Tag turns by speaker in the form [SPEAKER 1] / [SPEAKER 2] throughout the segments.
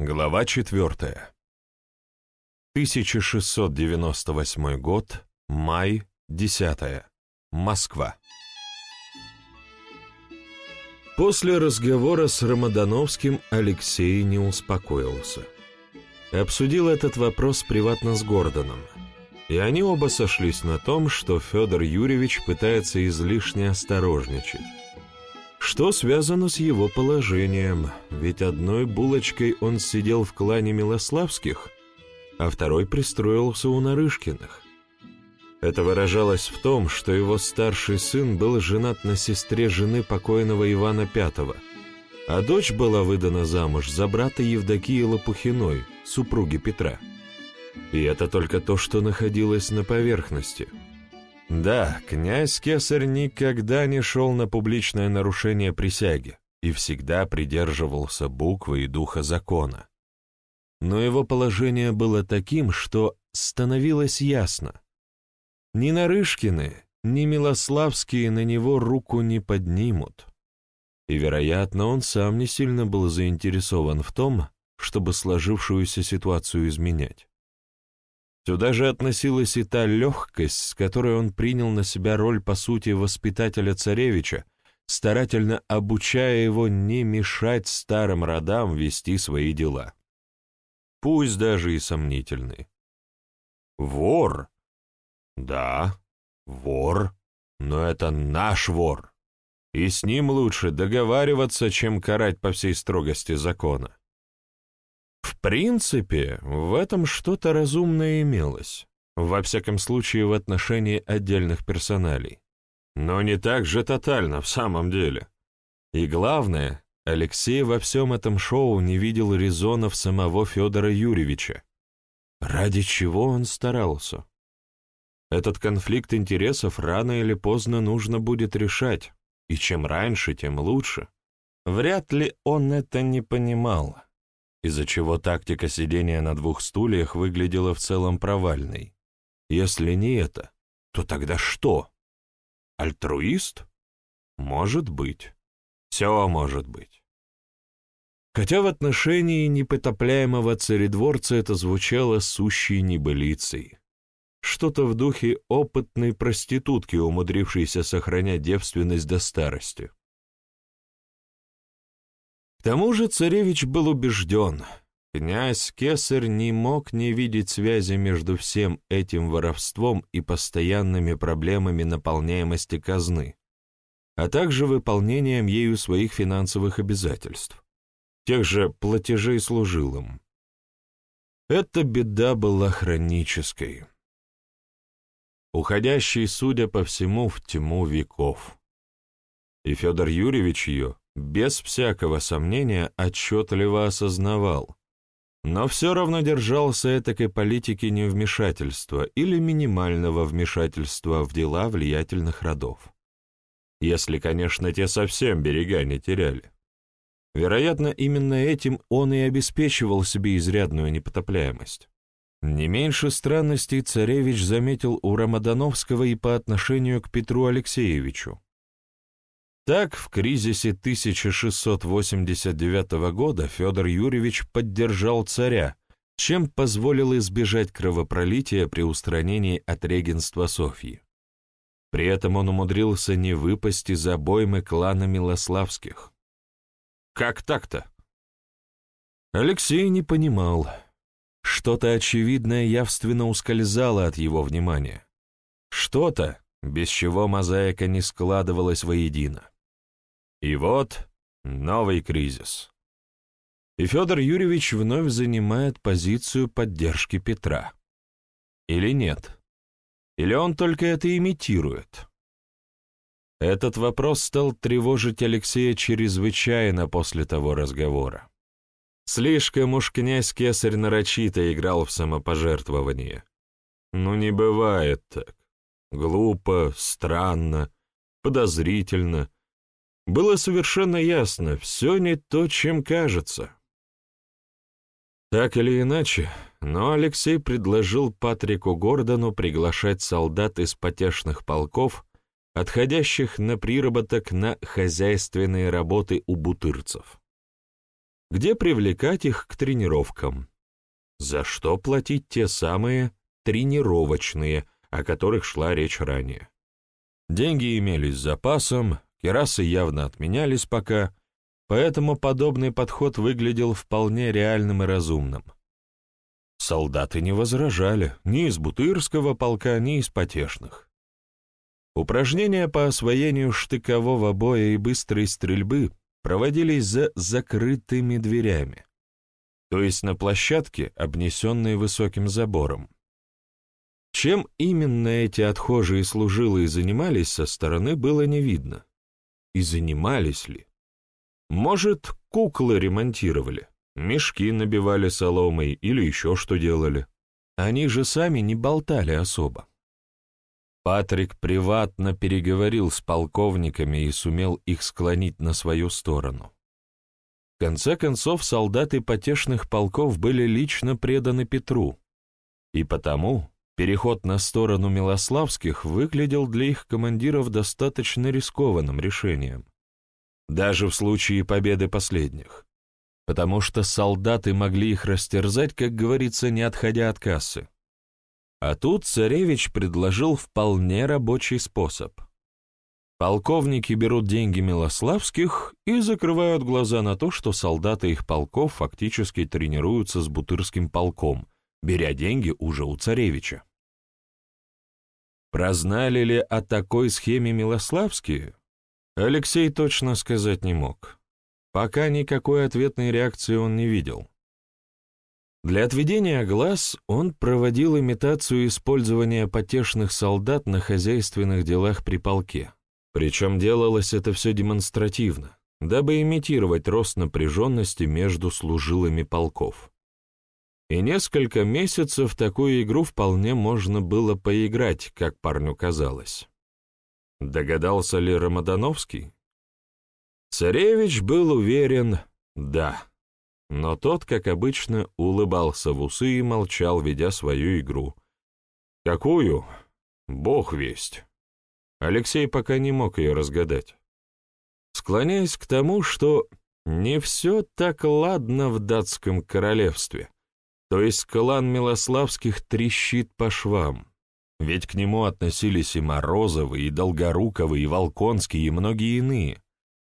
[SPEAKER 1] Глава 4. 1698 год, май, 10. Москва. После разговора с Рамадановским Алексей не успокоился. Обсудил этот вопрос приватно с Гордоном, и они оба сошлись на том, что Федор Юрьевич пытается излишне осторожничать что связано с его положением, ведь одной булочкой он сидел в клане Милославских, а второй пристроился у Нарышкиных. Это выражалось в том, что его старший сын был женат на сестре жены покойного Ивана V, а дочь была выдана замуж за брата Евдокии Лопухиной, супруги Петра. И это только то, что находилось на поверхности – да, князь Кесарь никогда не шел на публичное нарушение присяги и всегда придерживался буквы и духа закона. Но его положение было таким, что становилось ясно. Ни Нарышкины, ни Милославские на него руку не поднимут. И, вероятно, он сам не сильно был заинтересован в том, чтобы сложившуюся ситуацию изменять. Сюда же относилась и та легкость, с которой он принял на себя роль, по сути, воспитателя царевича, старательно обучая его не мешать старым родам вести свои дела. Пусть даже и сомнительные. Вор? Да, вор, но это наш вор, и с ним лучше договариваться, чем карать по всей строгости закона. Принципе, в этом что-то разумное имелось, во всяком случае в отношении отдельных персоналей. Но не так же тотально в самом деле. И главное, Алексей во всем этом шоу не видел резонов самого Федора Юрьевича. Ради чего он старался? Этот конфликт интересов рано или поздно нужно будет решать, и чем раньше, тем лучше. Вряд ли он это не понимал из-за чего тактика сидения на двух стульях выглядела в целом провальной. Если не это, то тогда что? Альтруист? Может быть. Все может быть. Хотя в отношении непотопляемого царедворца это звучало сущей небылицей. Что-то в духе опытной проститутки, умудрившейся сохранять девственность до старости тому же царевич был убежден, князь Кесарь не мог не видеть связи между всем этим воровством и постоянными проблемами наполняемости казны, а также выполнением ею своих финансовых обязательств, тех же платежей служилым. Эта беда была хронической, уходящей, судя по всему, в тьму веков. И Федор Юрьевич ее без всякого сомнения отчетливо осознавал, но все равно держался этакой политики невмешательства или минимального вмешательства в дела влиятельных родов. Если, конечно, те совсем берега не теряли. Вероятно, именно этим он и обеспечивал себе изрядную непотопляемость. Не меньше странностей царевич заметил у Рамадановского и по отношению к Петру Алексеевичу. Так, в кризисе 1689 года Федор Юрьевич поддержал царя, чем позволил избежать кровопролития при устранении от регенства Софьи. При этом он умудрился не выпасть из обоймы клана Милославских. Как так-то? Алексей не понимал. Что-то очевидное явственно ускользало от его внимания. Что-то, без чего мозаика не складывалась воедино. И вот новый кризис. И Федор Юрьевич вновь занимает позицию поддержки Петра. Или нет? Или он только это имитирует? Этот вопрос стал тревожить Алексея чрезвычайно после того разговора. Слишком уж князь Кесарь нарочито играл в самопожертвование. Ну не бывает так. Глупо, странно, подозрительно, было совершенно ясно, все не то, чем кажется. Так или иначе, но Алексей предложил Патрику Гордону приглашать солдат из потешных полков, отходящих на приработок на хозяйственные работы у бутырцев. где привлекать их к тренировкам. За что платить те самые тренировочные, о которых шла речь ранее. Деньги имелись с запасом, керасы явно отменялись пока, поэтому подобный подход выглядел вполне реальным и разумным. Солдаты не возражали ни из Бутырского полка, ни из потешных. Упражнения по освоению штыкового боя и быстрой стрельбы проводились за закрытыми дверями, то есть на площадке, обнесенной высоким забором. Чем именно эти отхожие служилые занимались со стороны, было не видно. И занимались ли? Может, куклы ремонтировали, мешки набивали соломой или еще что делали. Они же сами не болтали особо. Патрик приватно переговорил с полковниками и сумел их склонить на свою сторону. В конце концов, солдаты потешных полков были лично преданы Петру, и потому переход на сторону Милославских выглядел для их командиров достаточно рискованным решением, даже в случае победы последних, потому что солдаты могли их растерзать, как говорится, не отходя от кассы. А тут царевич предложил вполне рабочий способ. Полковники берут деньги Милославских и закрывают глаза на то, что солдаты их полков фактически тренируются с Бутырским полком, беря деньги уже у царевича. Прознали ли о такой схеме Милославские? Алексей точно сказать не мог. Пока никакой ответной реакции он не видел. Для отведения глаз он проводил имитацию использования потешных солдат на хозяйственных делах при полке. Причем делалось это все демонстративно, дабы имитировать рост напряженности между служилыми полков. И несколько месяцев такую игру вполне можно было поиграть, как парню казалось. Догадался ли Рамадановский? Царевич был уверен, да но тот, как обычно, улыбался в усы и молчал, ведя свою игру. Какую? Бог весть. Алексей пока не мог ее разгадать. Склоняясь к тому, что не все так ладно в датском королевстве, то есть клан Милославских трещит по швам, ведь к нему относились и Морозовы, и Долгоруковы, и Волконские, и многие иные,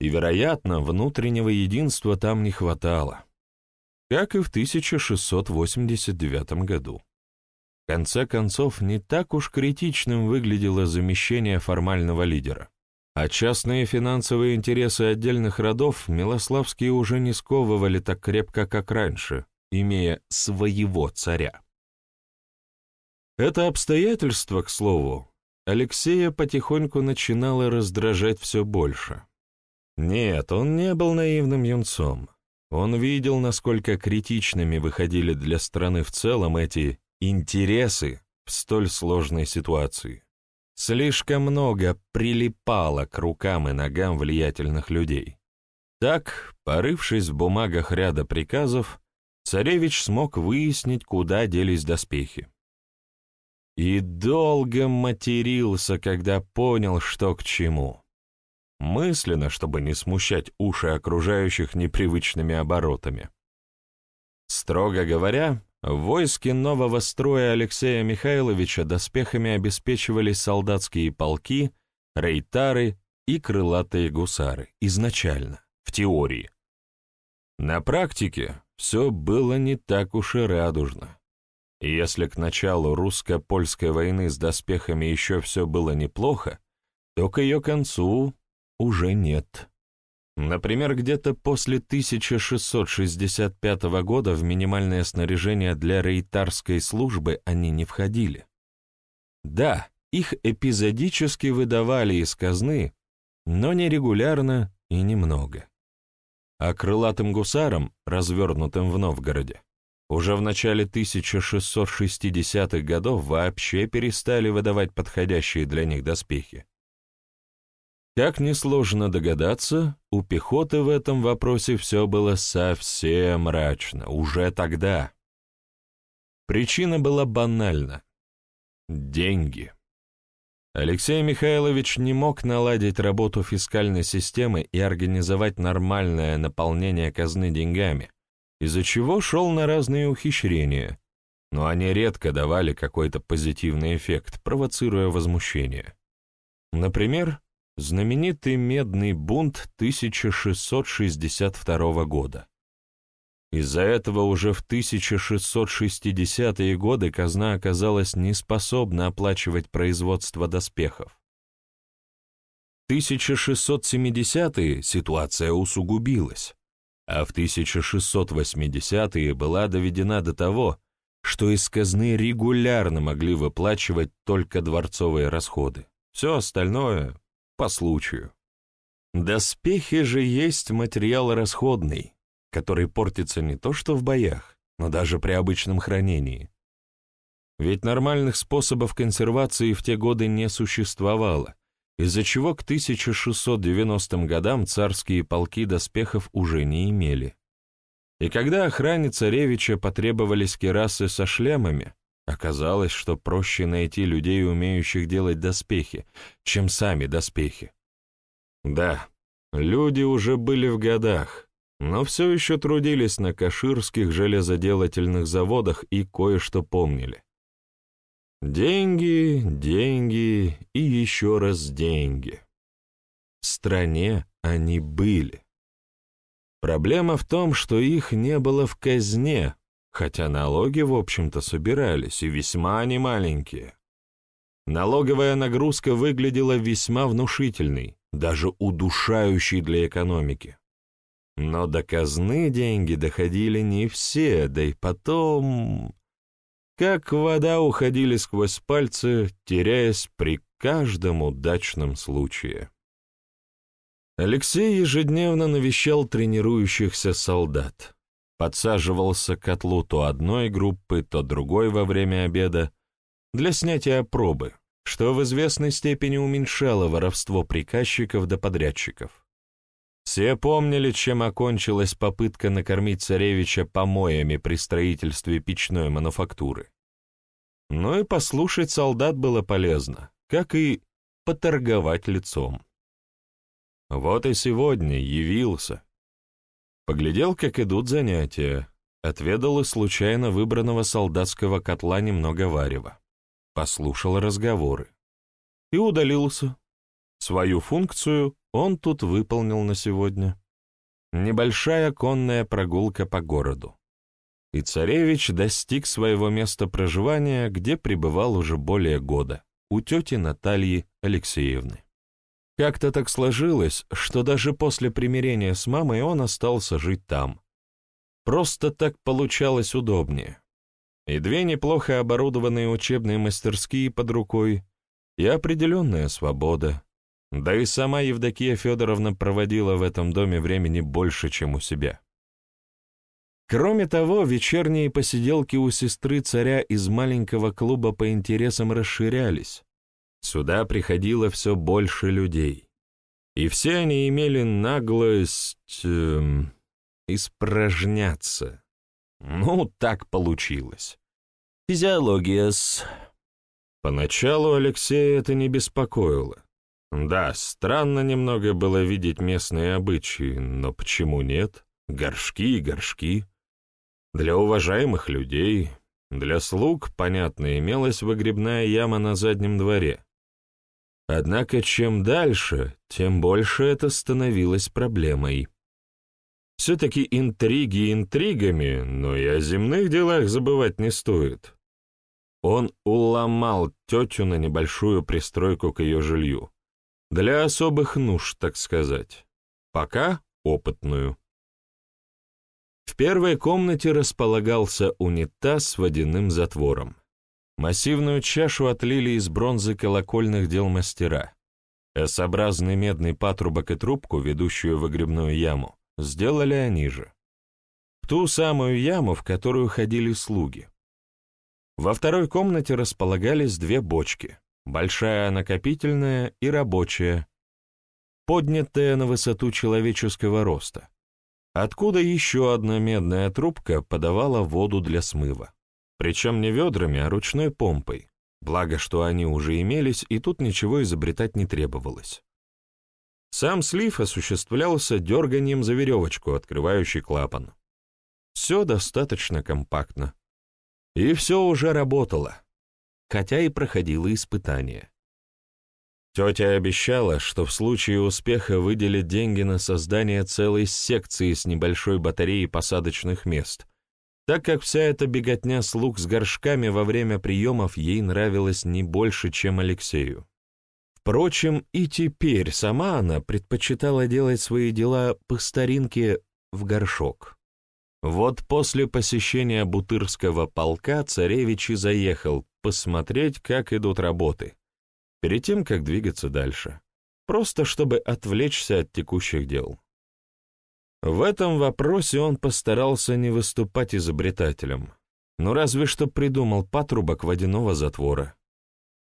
[SPEAKER 1] и, вероятно, внутреннего единства там не хватало. Как и в 1689 году. В конце концов, не так уж критичным выглядело замещение формального лидера, а частные финансовые интересы отдельных родов Милославские уже не сковывали так крепко, как раньше, имея своего царя. Это обстоятельство, к слову, Алексея потихоньку начинало раздражать все больше. Нет, он не был наивным юнцом. Он видел, насколько критичными выходили для страны в целом эти интересы в столь сложной ситуации. Слишком много прилипало к рукам и ногам влиятельных людей. Так, порывшись в бумагах ряда приказов, царевич смог выяснить, куда делись доспехи. И долго матерился, когда понял, что к чему мысленно, чтобы не смущать уши окружающих непривычными оборотами. Строго говоря, в войске нового строя Алексея Михайловича доспехами обеспечивались солдатские полки, рейтары и крылатые гусары изначально, в теории. На практике все было не так уж и радужно. И если к началу русско-польской войны с доспехами еще все было неплохо, то к ее концу уже нет. Например, где-то после 1665 года в минимальное снаряжение для рейтарской службы они не входили. Да, их эпизодически выдавали из казны, но не регулярно и немного. А крылатым гусарам, развернутым в Новгороде, уже в начале 1660-х годов вообще перестали выдавать подходящие для них доспехи. Как несложно догадаться, у пехоты в этом вопросе все было совсем мрачно, уже тогда. Причина была банальна — деньги. Алексей Михайлович не мог наладить работу фискальной системы и организовать нормальное наполнение казны деньгами, из-за чего шел на разные ухищрения, но они редко давали какой-то позитивный эффект, провоцируя возмущение. Например, знаменитый медный бунт 1662 года. Из-за этого уже в 1660-е годы казна оказалась неспособна оплачивать производство доспехов. В 1670-е ситуация усугубилась, а в 1680-е была доведена до того, что из казны регулярно могли выплачивать только дворцовые расходы. Все остальное — по случаю. Доспехи же есть материал расходный, который портится не то что в боях, но даже при обычном хранении. Ведь нормальных способов консервации в те годы не существовало, из-за чего к 1690 годам царские полки доспехов уже не имели. И когда охране царевича потребовались керасы со шлемами, оказалось, что проще найти людей, умеющих делать доспехи, чем сами доспехи. Да, люди уже были в годах, но все еще трудились на каширских железоделательных заводах и кое-что помнили. Деньги, деньги и еще раз деньги. В стране они были. Проблема в том, что их не было в казне, хотя налоги, в общем-то, собирались, и весьма немаленькие. Налоговая нагрузка выглядела весьма внушительной, даже удушающей для экономики. Но до казны деньги доходили не все, да и потом... Как вода уходили сквозь пальцы, теряясь при каждом удачном случае. Алексей ежедневно навещал тренирующихся солдат. Подсаживался к котлу то одной группы, то другой во время обеда для снятия пробы, что в известной степени уменьшало воровство приказчиков до подрядчиков. Все помнили, чем окончилась попытка накормить царевича помоями при строительстве печной мануфактуры. Но и послушать солдат было полезно, как и поторговать лицом. Вот и сегодня явился. Поглядел, как идут занятия, отведал из случайно выбранного солдатского котла немного варева, послушал разговоры и удалился. Свою функцию он тут выполнил на сегодня. Небольшая конная прогулка по городу. И царевич достиг своего места проживания, где пребывал уже более года, у тети Натальи Алексеевны. Как-то так сложилось, что даже после примирения с мамой он остался жить там. Просто так получалось удобнее. И две неплохо оборудованные учебные мастерские под рукой, и определенная свобода, да и сама Евдокия Федоровна проводила в этом доме времени больше, чем у себя. Кроме того, вечерние посиделки у сестры царя из маленького клуба по интересам расширялись. Сюда приходило все больше людей. И все они имели наглость... Э, испражняться. Ну, так получилось. Физиология-с. Поначалу Алексея это не беспокоило. Да, странно немного было видеть местные обычаи, но почему нет? Горшки и горшки. Для уважаемых людей, для слуг, понятно, имелась выгребная яма на заднем дворе. Однако чем дальше, тем больше это становилось проблемой. Все-таки интриги интригами, но и о земных делах забывать не стоит. Он уломал тетю на небольшую пристройку к ее жилью. Для особых нужд, так сказать. Пока опытную. В первой комнате располагался унитаз с водяным затвором. Массивную чашу отлили из бронзы колокольных дел мастера. S-образный медный патрубок и трубку, ведущую в выгребную яму, сделали они же. В ту самую яму, в которую ходили слуги. Во второй комнате располагались две бочки — большая накопительная и рабочая, поднятая на высоту человеческого роста, откуда еще одна медная трубка подавала воду для смыва, причем не ведрами, а ручной помпой, благо, что они уже имелись, и тут ничего изобретать не требовалось. Сам слив осуществлялся дерганием за веревочку, открывающий клапан. Все достаточно компактно. И все уже работало, хотя и проходило испытание. Тетя обещала, что в случае успеха выделит деньги на создание целой секции с небольшой батареей посадочных мест, так как вся эта беготня слуг с горшками во время приемов ей нравилась не больше, чем Алексею. Впрочем, и теперь сама она предпочитала делать свои дела по старинке в горшок. Вот после посещения Бутырского полка царевич и заехал посмотреть, как идут работы, перед тем, как двигаться дальше, просто чтобы отвлечься от текущих дел. В этом вопросе он постарался не выступать изобретателем, но разве что придумал патрубок водяного затвора.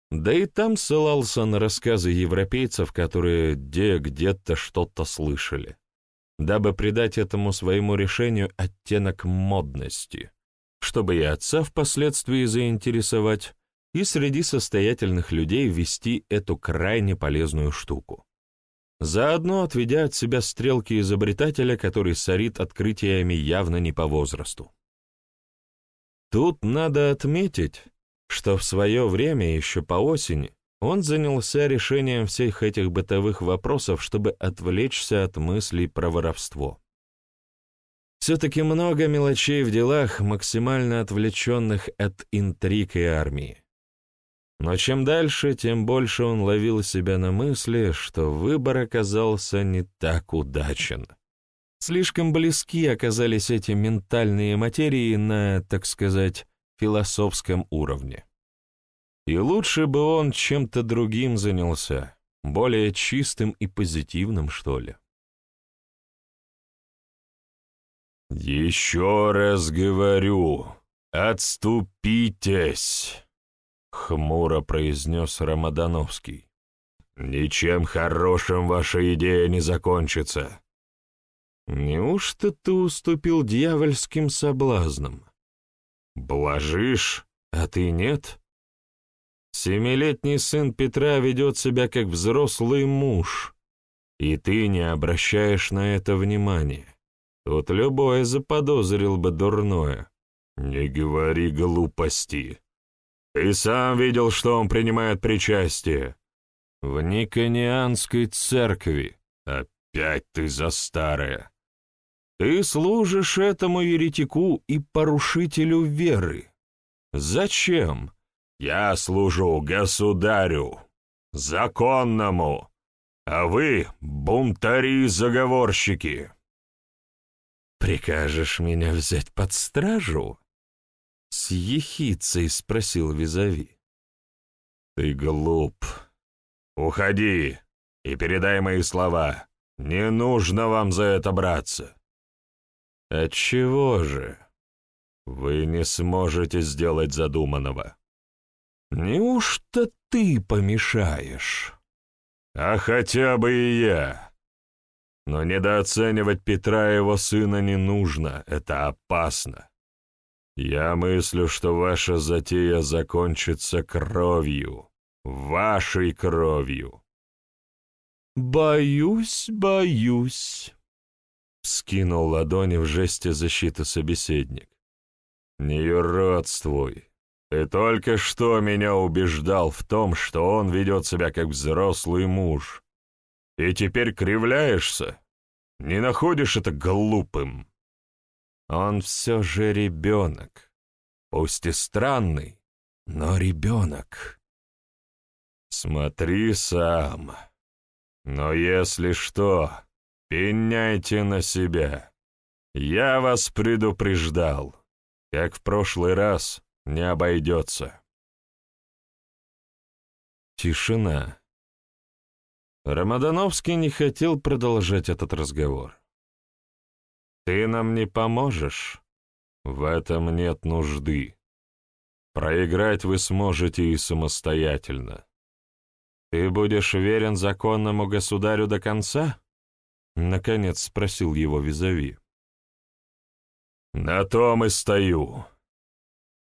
[SPEAKER 1] Да и там ссылался на рассказы европейцев, которые где где-то что-то слышали, дабы придать этому своему решению оттенок модности, чтобы и отца впоследствии заинтересовать, и среди состоятельных людей ввести эту крайне полезную штуку. Заодно отведя от себя стрелки изобретателя, который сорит открытиями явно не по возрасту. Тут надо отметить, что в свое время, еще по осени, он занялся решением всех этих бытовых вопросов, чтобы отвлечься от мыслей про воровство. Все-таки много мелочей в делах, максимально отвлеченных от интриг и армии. Но чем дальше, тем больше он ловил себя на мысли, что выбор оказался не так удачен. Слишком близки оказались эти ментальные материи на, так сказать, философском уровне. И лучше бы он чем-то другим занялся, более чистым и позитивным, что ли. «Еще раз говорю, отступитесь!» — хмуро произнес Рамадановский. «Ничем хорошим ваша идея не закончится». «Неужто ты уступил дьявольским соблазнам?» Блажишь, а ты нет? Семилетний сын Петра ведет себя как взрослый муж, и ты не обращаешь на это внимания. Тут любой заподозрил бы дурное. Не говори глупости. Ты сам видел, что он принимает причастие. В Никонианской церкви. Опять ты за старое. Ты служишь этому еретику и порушителю веры. Зачем? Я служу государю, законному, а вы — бунтари и заговорщики. Прикажешь меня взять под стражу? С ехицей спросил Визави. Ты глуп. Уходи и передай мои слова. Не нужно вам за это браться. Отчего же? Вы не сможете сделать задуманного. Неужто ты помешаешь? А хотя бы и я. Но недооценивать Петра и его сына не нужно, это опасно. Я мыслю, что ваша затея закончится кровью, вашей кровью. Боюсь, боюсь. Скинул ладони в жесте защиты собеседник. «Не юродствуй. Ты только что меня убеждал в том, что он ведет себя как взрослый муж. И теперь кривляешься? Не находишь это глупым?» Он все же ребенок. Пусть и странный, но ребенок. Смотри сам. Но если что, Пеняйте на себя. Я вас предупреждал. Как в прошлый раз, не обойдется. Тишина. Рамадановский не хотел продолжать этот разговор. «Ты нам не поможешь? В этом нет нужды. Проиграть вы сможете и самостоятельно. Ты будешь верен законному государю до конца?» — наконец спросил его Визави. «На том и стою.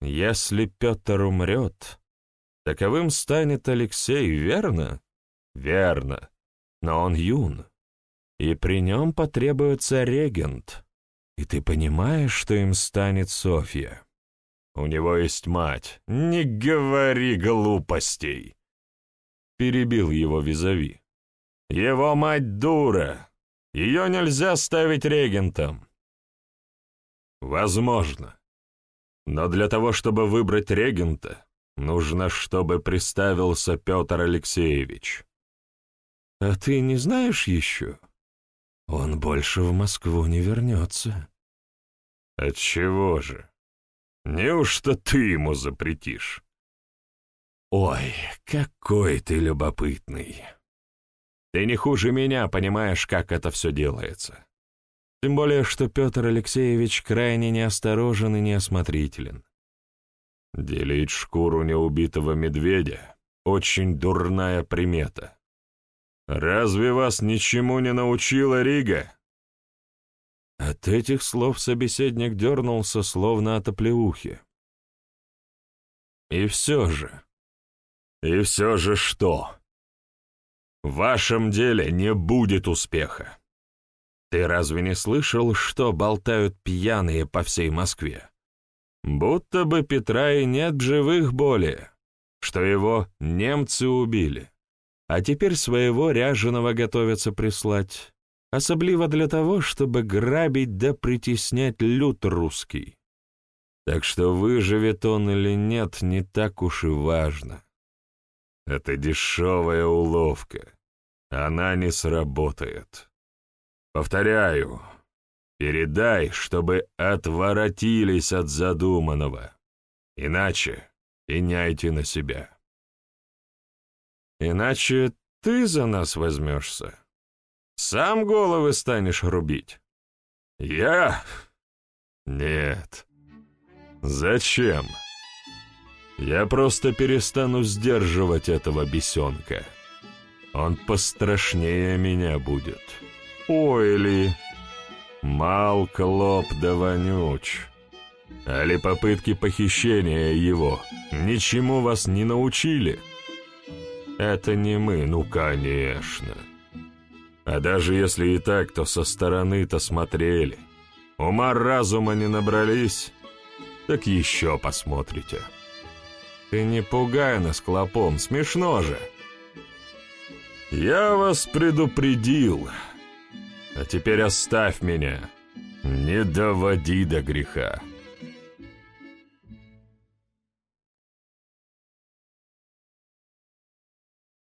[SPEAKER 1] Если Петр умрет, Таковым станет Алексей, верно? Верно. Но он юн, и при нем потребуется регент. И ты понимаешь, что им станет Софья? У него есть мать. Не говори глупостей. Перебил его визави. Его мать дура. Ее нельзя ставить регентом. Возможно. Но для того, чтобы выбрать регента, нужно, чтобы приставился Петр Алексеевич. А ты не знаешь еще? Он больше в Москву не вернется. Отчего же? Неужто ты ему запретишь? Ой, какой ты любопытный. Ты не хуже меня понимаешь, как это все делается. Тем более, что Петр Алексеевич крайне неосторожен и неосмотрителен. Делить шкуру неубитого медведя — очень дурная примета. Разве вас ничему не научила Рига?» От этих слов собеседник дернулся, словно от оплеухи. «И все же...» «И все же что?» «В вашем деле не будет успеха. Ты разве не слышал, что болтают пьяные по всей Москве? Будто бы Петра и нет живых более, что его немцы убили а теперь своего ряженого готовятся прислать, особливо для того, чтобы грабить да притеснять люд русский. Так что выживет он или нет, не так уж и важно. Это дешевая уловка. Она не сработает. Повторяю, передай, чтобы отворотились от задуманного. Иначе пеняйте на себя. Иначе ты за нас возьмешься. Сам головы станешь рубить. Я? Нет. Зачем? Я просто перестану сдерживать этого бесенка. Он пострашнее меня будет. Ой ли, мал клоп да вонюч. Али попытки похищения его ничему вас не научили?» Это не мы, ну конечно. А даже если и так, то со стороны-то смотрели. Ума разума не набрались, так еще посмотрите. Ты не пугай нас клопом, смешно же. Я вас предупредил. А теперь оставь меня. Не доводи до греха.